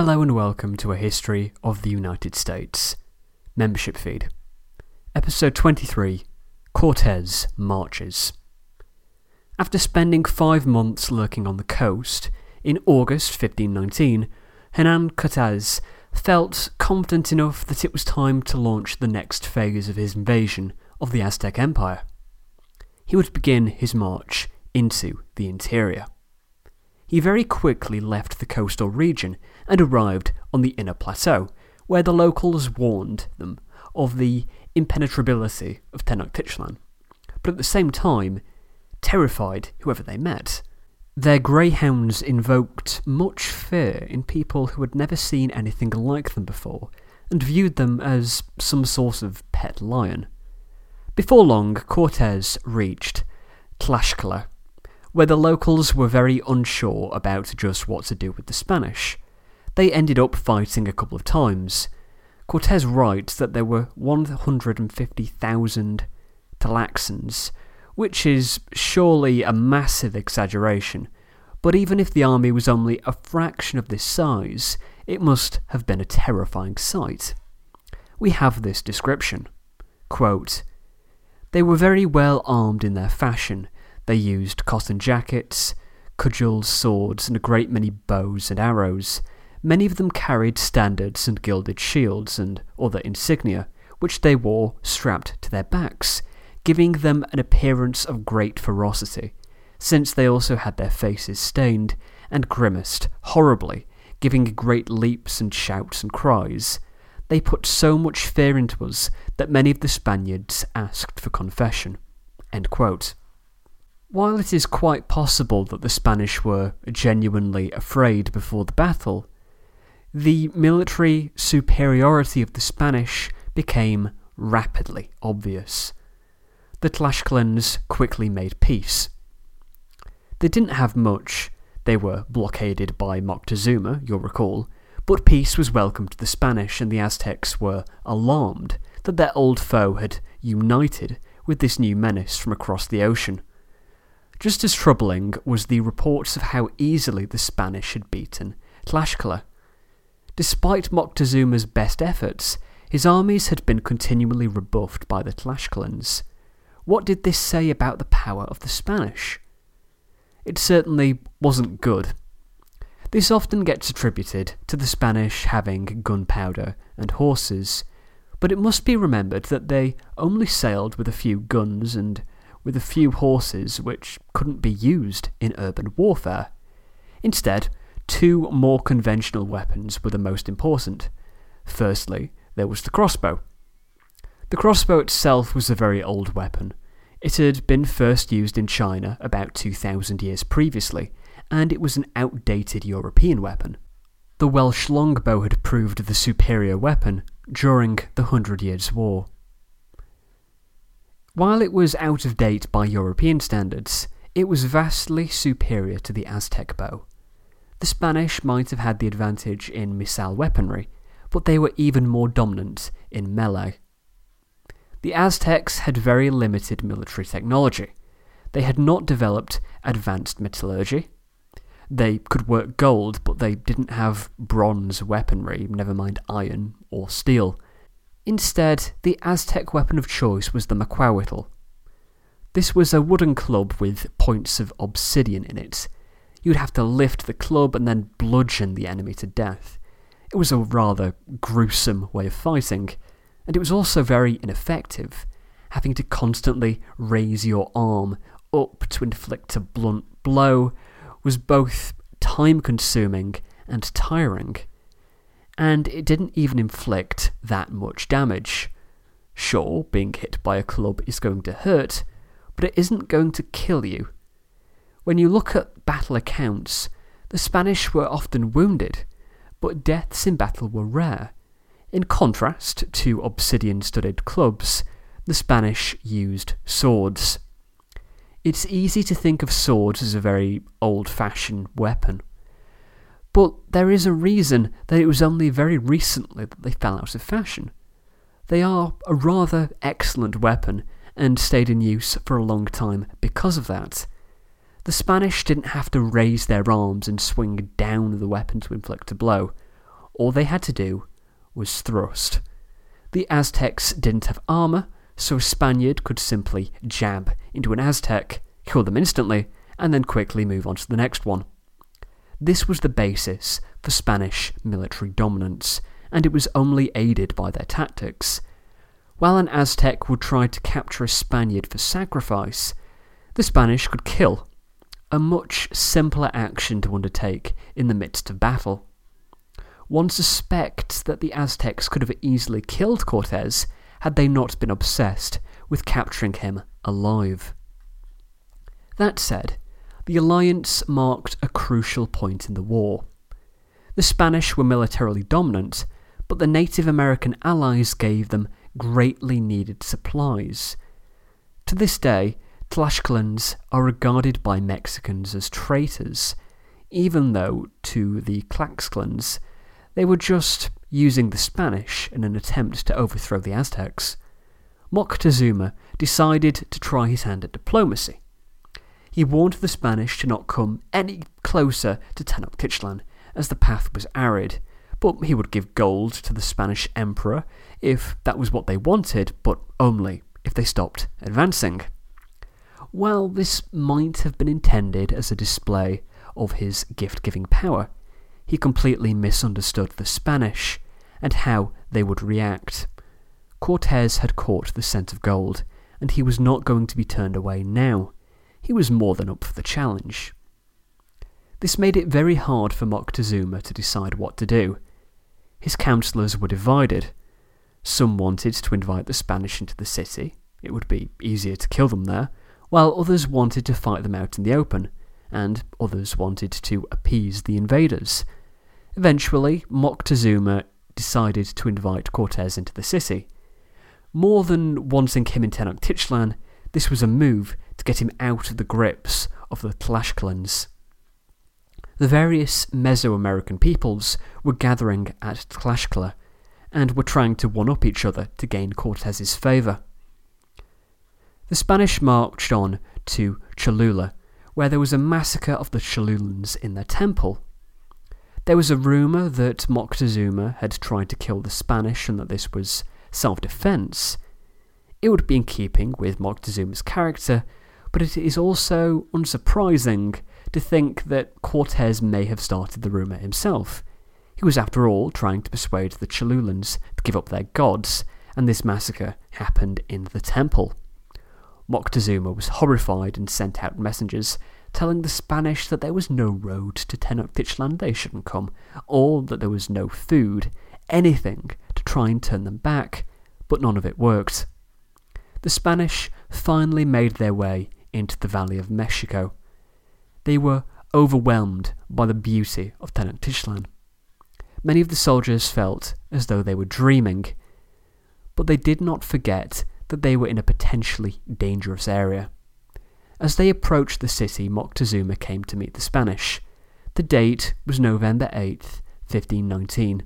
Hello and welcome to a history of the United States. Membership feed. Episode 23 Cortez Marches. After spending five months lurking on the coast, in August 1519, Hernan Cortez felt confident enough that it was time to launch the next phase of his invasion of the Aztec Empire. He would begin his march into the interior. He very quickly left the coastal region and arrived on the inner plateau, where the locals warned them of the impenetrability of Tenochtitlan, but at the same time terrified whoever they met. Their greyhounds invoked much fear in people who had never seen anything like them before, and viewed them as some sort of pet lion. Before long, Cortes reached Tlaxcala, where the locals were very unsure about just what to do with the Spanish. They ended up fighting a couple of times. Cortes writes that there were 150,000 Tlaxcans, which is surely a massive exaggeration, but even if the army was only a fraction of this size, it must have been a terrifying sight. We have this description. Quote, they were very well armed in their fashion, they used cotton jackets, cudgels, swords, and a great many bows and arrows. Many of them carried standards and gilded shields and other insignia, which they wore strapped to their backs, giving them an appearance of great ferocity, since they also had their faces stained and grimaced horribly, giving great leaps and shouts and cries. They put so much fear into us that many of the Spaniards asked for confession. While it is quite possible that the Spanish were genuinely afraid before the battle, the military superiority of the Spanish became rapidly obvious. The Tlaxcalans quickly made peace. They didn't have much, they were blockaded by Moctezuma, you'll recall, but peace was welcome to the Spanish and the Aztecs were alarmed that their old foe had united with this new menace from across the ocean. Just as troubling was the reports of how easily the Spanish had beaten Tlaxcala. Despite Moctezuma's best efforts, his armies had been continually rebuffed by the Tlaxcalans. What did this say about the power of the Spanish? It certainly wasn't good. This often gets attributed to the Spanish having gunpowder and horses, but it must be remembered that they only sailed with a few guns and with a few horses which couldn't be used in urban warfare. Instead, two more conventional weapons were the most important. Firstly, there was the crossbow. The crossbow itself was a very old weapon. It had been first used in China about 2,000 years previously, and it was an outdated European weapon. The Welsh longbow had proved the superior weapon during the Hundred Years' War. While it was out of date by European standards, it was vastly superior to the Aztec bow. The Spanish might have had the advantage in missile weaponry, but they were even more dominant in melee. The Aztecs had very limited military technology. They had not developed advanced metallurgy. They could work gold, but they didn't have bronze weaponry, never mind iron or steel. Instead, the Aztec weapon of choice was the Macuahuitl. This was a wooden club with points of obsidian in it. You'd have to lift the club and then bludgeon the enemy to death. It was a rather gruesome way of fighting, and it was also very ineffective, having to constantly raise your arm up to inflict a blunt blow was both time consuming and tiring and it didn't even inflict that much damage. Sure, being hit by a club is going to hurt, but it isn't going to kill you. When you look at battle accounts, the Spanish were often wounded, but deaths in battle were rare. In contrast to obsidian studded clubs, the Spanish used swords. It's easy to think of swords as a very old fashioned weapon. But there is a reason that it was only very recently that they fell out of fashion. They are a rather excellent weapon and stayed in use for a long time because of that. The Spanish didn't have to raise their arms and swing down the weapon to inflict a blow. All they had to do was thrust. The Aztecs didn't have armour, so a Spaniard could simply jab into an Aztec, kill them instantly, and then quickly move on to the next one. This was the basis for Spanish military dominance, and it was only aided by their tactics. While an Aztec would try to capture a Spaniard for sacrifice, the Spanish could kill, a much simpler action to undertake in the midst of battle. One suspects that the Aztecs could have easily killed Cortes had they not been obsessed with capturing him alive. That said, the alliance marked a crucial point in the war. The Spanish were militarily dominant, but the Native American allies gave them greatly needed supplies. To this day, Tlaxcalans are regarded by Mexicans as traitors, even though to the Tlaxcalans they were just using the Spanish in an attempt to overthrow the Aztecs. Moctezuma decided to try his hand at diplomacy. He warned the Spanish to not come any closer to Tenochtitlan, as the path was arid, but he would give gold to the Spanish emperor if that was what they wanted, but only if they stopped advancing. While this might have been intended as a display of his gift giving power, he completely misunderstood the Spanish and how they would react. Cortes had caught the scent of gold, and he was not going to be turned away now. He was more than up for the challenge. This made it very hard for Moctezuma to decide what to do. His councillors were divided. Some wanted to invite the Spanish into the city, it would be easier to kill them there, while others wanted to fight them out in the open, and others wanted to appease the invaders. Eventually, Moctezuma decided to invite Cortes into the city. More than wanting him in Tenochtitlan, this was a move to get him out of the grips of the Tlaxcalans. The various Mesoamerican peoples were gathering at Tlaxcala and were trying to one up each other to gain Cortes's favour. The Spanish marched on to Cholula, where there was a massacre of the Cholulans in their temple. There was a rumour that Moctezuma had tried to kill the Spanish and that this was self defence. It would be in keeping with Moctezuma's character, but it is also unsurprising to think that Cortes may have started the rumour himself. He was, after all, trying to persuade the Cholulans to give up their gods, and this massacre happened in the temple. Moctezuma was horrified and sent out messengers telling the Spanish that there was no road to Tenochtitlan they shouldn't come, or that there was no food, anything to try and turn them back, but none of it worked. The Spanish finally made their way into the Valley of Mexico. They were overwhelmed by the beauty of Tenochtitlan. Many of the soldiers felt as though they were dreaming, but they did not forget that they were in a potentially dangerous area. As they approached the city, Moctezuma came to meet the Spanish. The date was November 8th, 1519.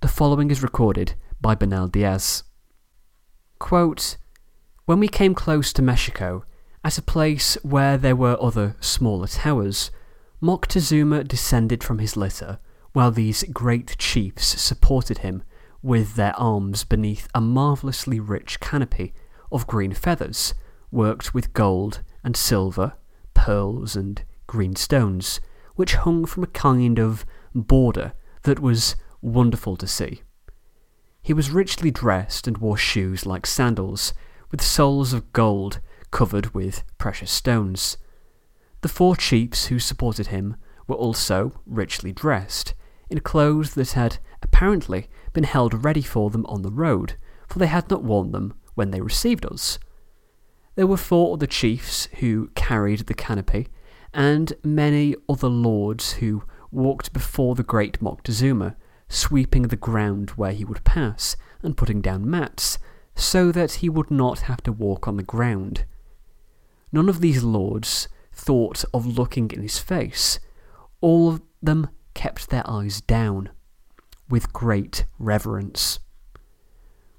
The following is recorded by Bernal Diaz. Quote, when we came close to Mexico, at a place where there were other smaller towers, Moctezuma descended from his litter, while these great chiefs supported him with their arms beneath a marvellously rich canopy of green feathers, worked with gold and silver, pearls, and green stones, which hung from a kind of border that was wonderful to see. He was richly dressed and wore shoes like sandals, with soles of gold covered with precious stones. The four chiefs who supported him were also richly dressed, in clothes that had apparently been held ready for them on the road, for they had not worn them when they received us. There were four other chiefs who carried the canopy, and many other lords who walked before the great Moctezuma, sweeping the ground where he would pass, and putting down mats, so that he would not have to walk on the ground. None of these lords thought of looking in his face. All of them kept their eyes down, with great reverence.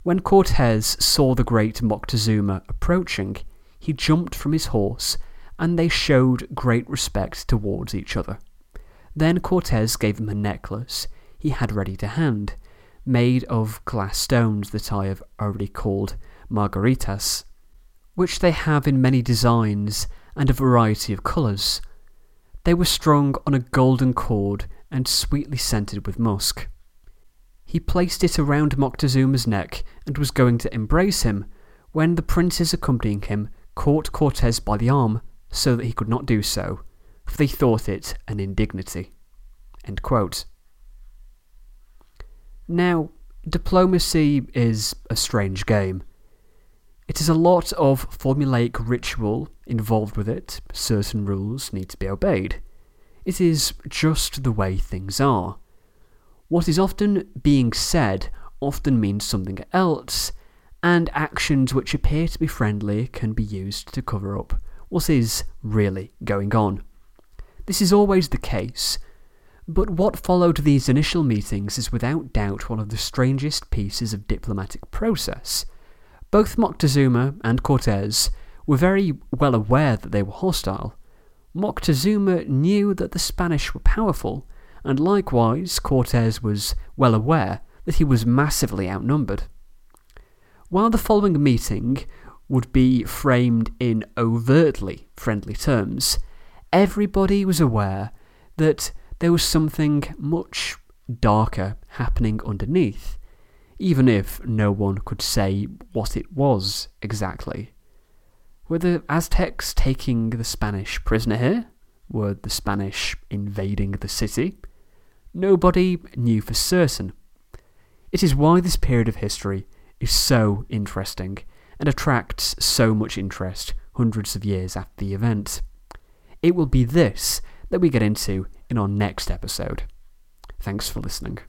When Cortes saw the great Moctezuma approaching, he jumped from his horse, and they showed great respect towards each other. Then Cortes gave him a necklace. He he had ready to hand, made of glass stones that I have already called margaritas, which they have in many designs and a variety of colours. They were strung on a golden cord and sweetly scented with musk. He placed it around Moctezuma's neck and was going to embrace him when the princes accompanying him caught Cortes by the arm so that he could not do so, for they thought it an indignity. Now, diplomacy is a strange game. It is a lot of formulaic ritual involved with it, certain rules need to be obeyed. It is just the way things are. What is often being said often means something else, and actions which appear to be friendly can be used to cover up what is really going on. This is always the case, but what followed these initial meetings is without doubt one of the strangest pieces of diplomatic process. Both Moctezuma and Cortes were very well aware that they were hostile. Moctezuma knew that the Spanish were powerful, and likewise Cortes was well aware that he was massively outnumbered. While the following meeting would be framed in overtly friendly terms, everybody was aware that there was something much darker happening underneath, even if no one could say what it was exactly. Were the Aztecs taking the Spanish prisoner here? Were the Spanish invading the city? Nobody knew for certain. It is why this period of history is so interesting and attracts so much interest hundreds of years after the event. It will be this that we get into in our next episode. Thanks for listening.